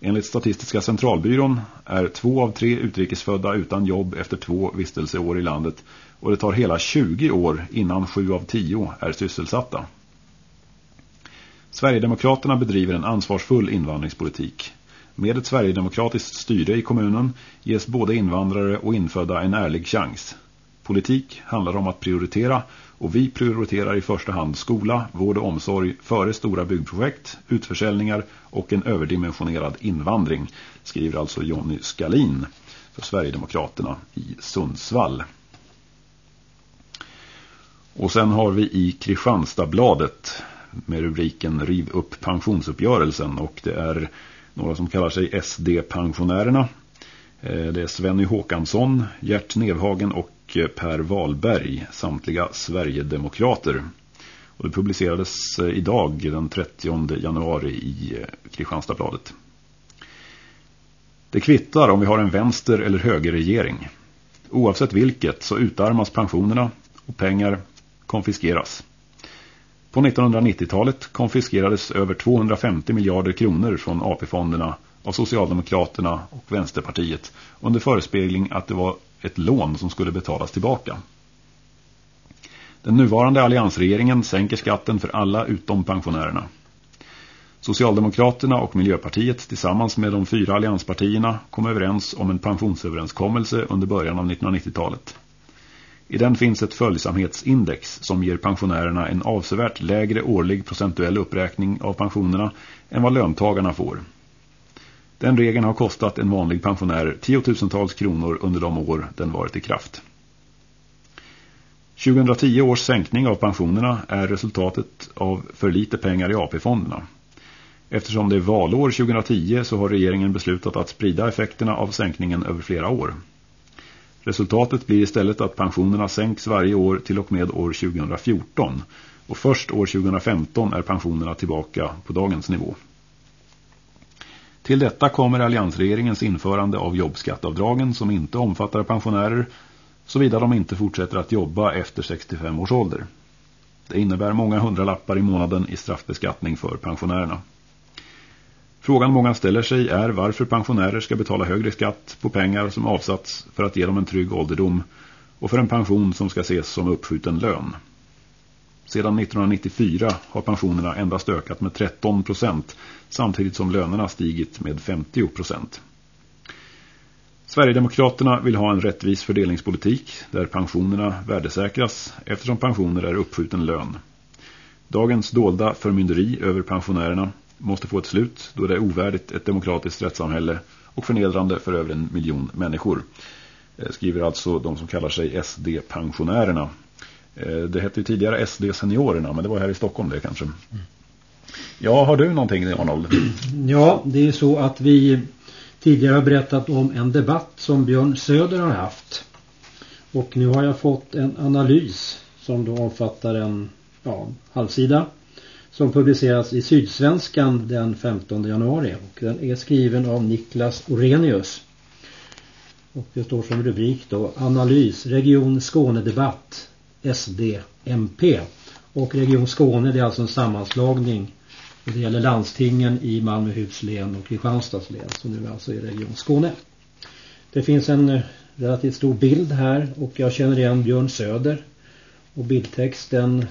Enligt Statistiska centralbyrån är två av tre utrikesfödda utan jobb efter två vistelseår i landet och det tar hela 20 år innan sju av tio är sysselsatta. Sverigedemokraterna bedriver en ansvarsfull invandringspolitik. Med ett Sverigedemokratiskt styre i kommunen ges både invandrare och infödda en ärlig chans. Politik handlar om att prioritera och vi prioriterar i första hand skola, vård och omsorg före stora byggprojekt, utförsäljningar och en överdimensionerad invandring, skriver alltså Jonny Skalin för Sverigedemokraterna i Sundsvall. Och sen har vi i Kristianstadsbladet med rubriken Riv upp pensionsuppgörelsen och det är några som kallar sig SD-pensionärerna. Eh, det är Svenny Håkansson, Gert Nevhagen och eh, Per Wahlberg, samtliga Sverigedemokrater. Och det publicerades eh, idag den 30 januari i Kristianstadsbladet. Det kvittar om vi har en vänster- eller högerregering. Oavsett vilket så utarmas pensionerna och pengar konfiskeras. På 1990-talet konfiskerades över 250 miljarder kronor från AP-fonderna av Socialdemokraterna och Vänsterpartiet under förespegling att det var ett lån som skulle betalas tillbaka. Den nuvarande alliansregeringen sänker skatten för alla utom pensionärerna. Socialdemokraterna och Miljöpartiet tillsammans med de fyra allianspartierna kom överens om en pensionsöverenskommelse under början av 1990-talet. I den finns ett följsamhetsindex som ger pensionärerna en avsevärt lägre årlig procentuell uppräkning av pensionerna än vad löntagarna får. Den regeln har kostat en vanlig pensionär tiotusentals kronor under de år den varit i kraft. 2010 års sänkning av pensionerna är resultatet av för lite pengar i AP-fonderna. Eftersom det är valår 2010 så har regeringen beslutat att sprida effekterna av sänkningen över flera år. Resultatet blir istället att pensionerna sänks varje år till och med år 2014 och först år 2015 är pensionerna tillbaka på dagens nivå. Till detta kommer alliansregeringens införande av jobbskattavdragen som inte omfattar pensionärer såvida de inte fortsätter att jobba efter 65 års ålder. Det innebär många hundralappar i månaden i straffbeskattning för pensionärerna. Frågan många ställer sig är varför pensionärer ska betala högre skatt på pengar som avsatts för att ge dem en trygg ålderdom och för en pension som ska ses som uppskjuten lön. Sedan 1994 har pensionerna endast ökat med 13 procent samtidigt som lönerna stigit med 50 procent. Sverigedemokraterna vill ha en rättvis fördelningspolitik där pensionerna värdesäkras eftersom pensioner är uppskjuten lön. Dagens dolda förmynderi över pensionärerna måste få ett slut då det är ovärdigt ett demokratiskt rättssamhälle och förnedrande för över en miljon människor. Eh, skriver alltså de som kallar sig SD-pensionärerna. Eh, det hette ju tidigare SD-seniorerna men det var här i Stockholm det kanske. Ja, har du någonting Arnold? Ja, det är så att vi tidigare har berättat om en debatt som Björn Söder har haft. Och nu har jag fått en analys som då omfattar en ja, halvsida som publiceras i Sydsvenskan den 15 januari. Och den är skriven av Niklas Orenius. Och det står som rubrik då Analys, Region Skåne-debatt, SD-MP. Och Region Skåne det är alltså en sammanslagning. Och det gäller landstingen i Malmöhus län och Kristianstads län som nu alltså är Region Skåne. Det finns en eh, relativt stor bild här och jag känner igen Björn Söder. Och bildtexten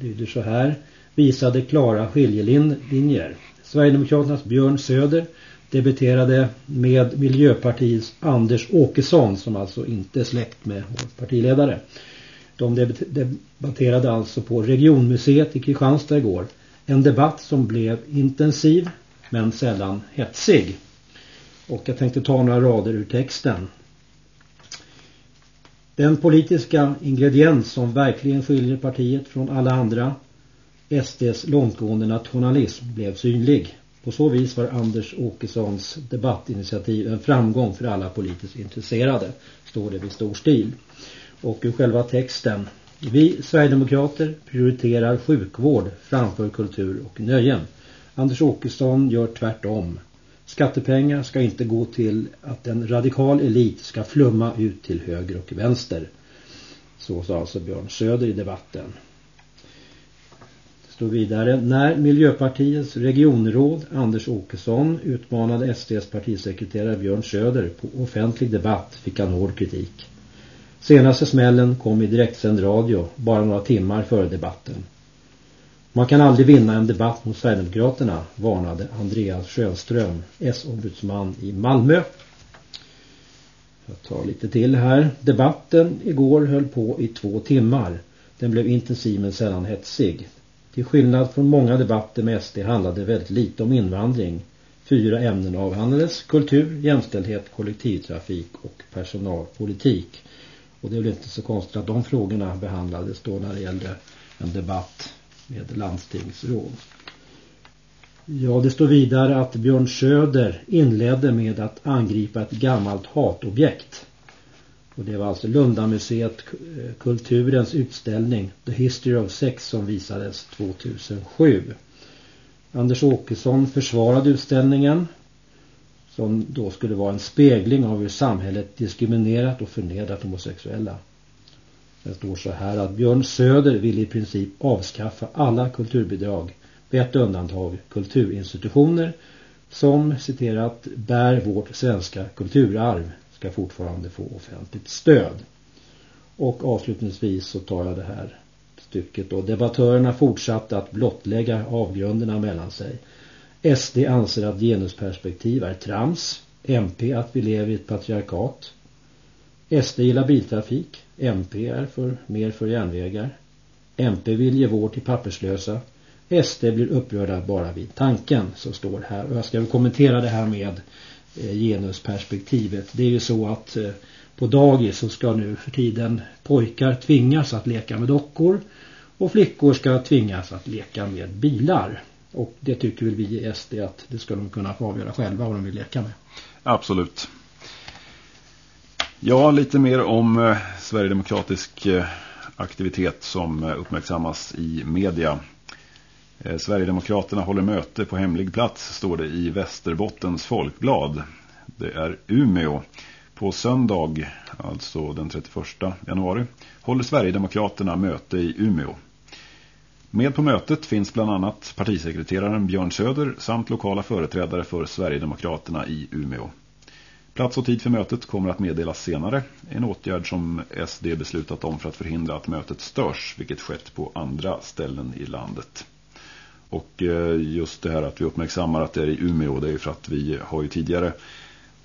lyder så här visade klara skiljelinjer. Sverigedemokraternas Björn Söder debuterade med Miljöpartiets Anders Åkesson som alltså inte är släkt med vår partiledare. De debatterade alltså på regionmuseet i Kristianstad igår. En debatt som blev intensiv men sällan hetsig. Och jag tänkte ta några rader ur texten. Den politiska ingrediens som verkligen skiljer partiet från alla andra SDs långtgående nationalism blev synlig. På så vis var Anders Åkessons debattinitiativ en framgång för alla politiskt intresserade, står det vid stor stil. Och ur själva texten. Vi Sverigedemokrater prioriterar sjukvård framför kultur och nöjen. Anders Åkesson gör tvärtom. Skattepengar ska inte gå till att en radikal elit ska flumma ut till höger och vänster. Så sa alltså Björn Söder i debatten. Står vidare, när Miljöpartiets regionråd Anders Åkesson utmanade SDs partisekreterare Björn Söder på offentlig debatt fick han hård kritik. Senaste smällen kom i direktsänd radio bara några timmar före debatten. Man kan aldrig vinna en debatt mot Sverigedemokraterna, varnade Andreas Schönström, S-ombudsman i Malmö. Jag tar lite till här. Debatten igår höll på i två timmar. Den blev intensiv men sällan hetsig. Till skillnad från många debatter med SD handlade väldigt lite om invandring. Fyra ämnen avhandlades. Kultur, jämställdhet, kollektivtrafik och personalpolitik. Och det är väl inte så konstigt att de frågorna behandlades då när det gällde en debatt med landstingsråd. Ja, det står vidare att Björn Söder inledde med att angripa ett gammalt hatobjekt. Och det var alltså Lundamuseet eh, Kulturens utställning The History of Sex som visades 2007. Anders Åkesson försvarade utställningen som då skulle vara en spegling av hur samhället diskriminerat och förnedrat homosexuella. Det står så här att Björn Söder vill i princip avskaffa alla kulturbidrag med ett undantag kulturinstitutioner som citerat bär vårt svenska kulturarv ska fortfarande få offentligt stöd. Och avslutningsvis så tar jag det här stycket då. Debattörerna fortsatte att blottlägga avgrunderna mellan sig. SD anser att genusperspektiv är trams. MP att vi lever i ett patriarkat. SD gillar biltrafik. MP är för, mer för järnvägar. MP vill ge vård till papperslösa. SD blir upprörda bara vid tanken, så står här. Och jag ska väl kommentera det här med Eh, genusperspektivet. Det är ju så att eh, på dagis så ska nu för tiden pojkar tvingas att leka med dockor och flickor ska tvingas att leka med bilar. Och det tycker väl vi i SD att det ska de kunna få avgöra själva vad de vill leka med. Absolut. Ja, lite mer om eh, Sverigedemokratisk eh, aktivitet som eh, uppmärksammas i media. Eh, Sverigedemokraterna håller möte på hemlig plats står det i Västerbottens folkblad. Det är Umeå. På söndag, alltså den 31 januari, håller Sverigedemokraterna möte i Umeå. Med på mötet finns bland annat partisekreteraren Björn Söder samt lokala företrädare för Sverigedemokraterna i Umeå. Plats och tid för mötet kommer att meddelas senare. En åtgärd som SD beslutat om för att förhindra att mötet störs, vilket skett på andra ställen i landet. Och eh, just det här att vi uppmärksammar att det är i Umeå, det är för att vi har ju tidigare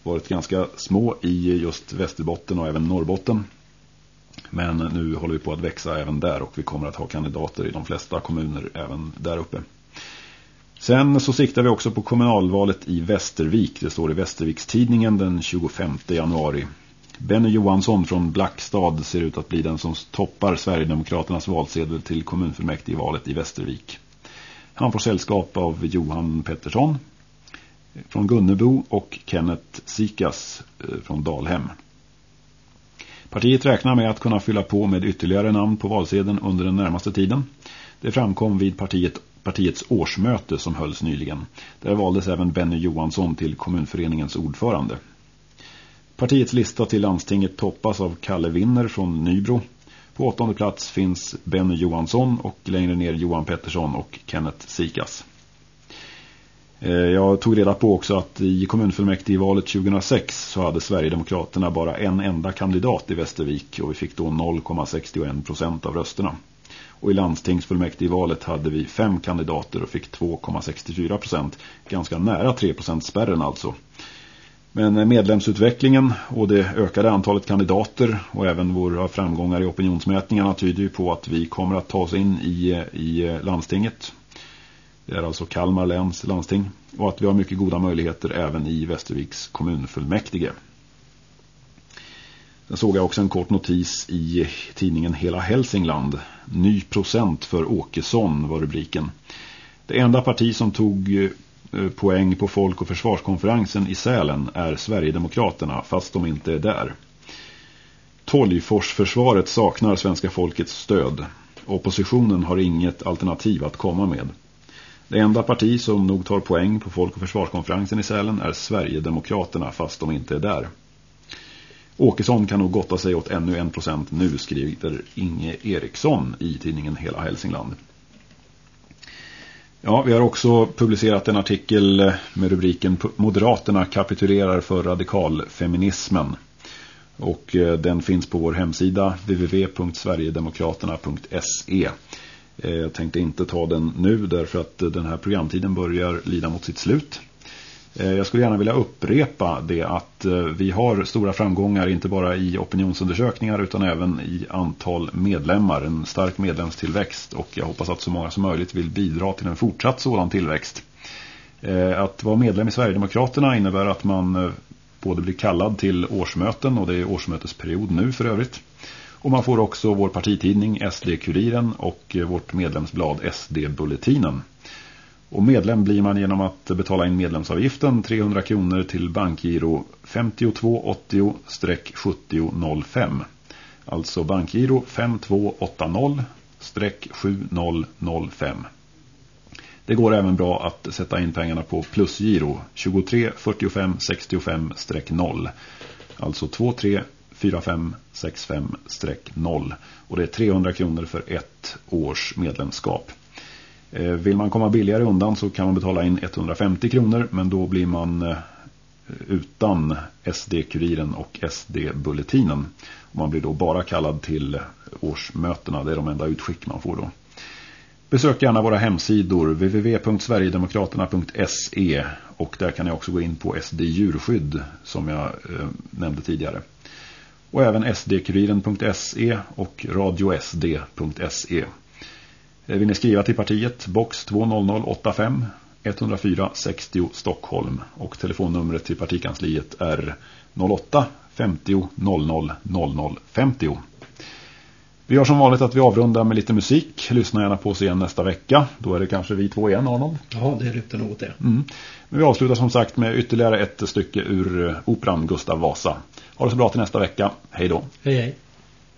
varit ganska små i just Västerbotten och även Norrbotten. Men nu håller vi på att växa även där och vi kommer att ha kandidater i de flesta kommuner även där uppe. Sen så siktar vi också på kommunalvalet i Västervik. Det står i Västervikstidningen den 25 januari. Benny Johansson från Blackstad ser ut att bli den som toppar Sverigedemokraternas valsedel till kommunfullmäktigevalet i Västervik. Han får sällskap av Johan Pettersson från Gunnebo och Kenneth Sikas eh, från Dalhem. Partiet räknar med att kunna fylla på med ytterligare namn på valsedeln under den närmaste tiden. Det framkom vid partiet, partiets årsmöte som hölls nyligen. Där valdes även Benny Johansson till kommunföreningens ordförande. Partiets lista till landstinget toppas av Kalle Winner från Nybro. På åttonde plats finns Benny Johansson och längre ner Johan Pettersson och Kenneth Sikas. Eh, jag tog reda på också att i kommunfullmäktige i valet 2006 så hade Sverigedemokraterna bara en enda kandidat i Västervik och vi fick då 0,61 procent av rösterna. Och i landstingsfullmäktige i valet hade vi fem kandidater och fick 2,64 procent. Ganska nära 3 procent spärren alltså. Men medlemsutvecklingen och det ökade antalet kandidater och även våra framgångar i opinionsmätningarna tyder ju på att vi kommer att ta oss in i, i landstinget det är alltså Kalmar läns landsting. Och att vi har mycket goda möjligheter även i Västerviks kommunfullmäktige. Sen såg jag också en kort notis i tidningen Hela Hälsingland. Ny procent för Åkesson var rubriken. Det enda parti som tog Eh, poäng på folk- och försvarskonferensen i Sälen är Sverigedemokraterna fast de inte är där. Tolgforsförsvaret saknar svenska folkets stöd. Oppositionen har inget alternativ att komma med. Det enda parti som nog tar poäng på folk- och försvarskonferensen i Sälen är Sverigedemokraterna fast de inte är där. Åkesson kan nog gotta sig åt ännu en procent nu skriver Inge Eriksson i tidningen Hela Hälsingland. Ja, vi har också publicerat en artikel med rubriken Moderaterna kapitulerar för radikalfeminismen. Och eh, den finns på vår hemsida www.sverigedemokraterna.se. Eh, jag tänkte inte ta den nu därför att eh, den här programtiden börjar lida mot sitt slut. Eh, jag skulle gärna vilja upprepa det att eh, vi har stora framgångar inte bara i opinionsundersökningar utan även i antal medlemmar. En stark medlemstillväxt och jag hoppas att så många som möjligt vill bidra till en fortsatt sådan tillväxt. Eh, att vara medlem i Sverigedemokraterna innebär att man både blir kallad till årsmöten och det är årsmötesperiod nu för övrigt. Och man får också vår partitidning SD-kuriren och vårt medlemsblad SD-bulletinen. Och medlem blir man genom att betala in medlemsavgiften 300 kronor till bankgiro 5280-7005. Alltså bankgiro 5280-7005. Det går även bra att sätta in pengarna på plusgiro 234565-0. Alltså 234565-0. Och det är 300 kronor för ett års medlemskap. Eh, vill man komma billigare undan så kan man betala in 150 kronor men då blir man eh, utan SD-kuriren och SD-bulletinen. Man blir då bara kallad till årsmötena, det är de enda utskick man får då. Besök gärna våra hemsidor www.sverigedemokraterna.se och där kan ni också gå in på SD djurskydd som jag eh, nämnde tidigare. Och även sdkuriren.se och radiosd.se. Eh, vill ni skriva till partiet box 20085 104 60 Stockholm och telefonnumret till partikansliet är 08 50 00 00 50. Vi har som vanligt att vi avrundar med lite musik. Lyssna gärna på oss igen nästa vecka. Då är det kanske vi två igen, Arnold. Ja, det är något det. Mm. Men vi avslutar som sagt med ytterligare ett stycke ur operan Gustav Vasa. Ha det så bra till nästa vecka. Hej då. Hej hej.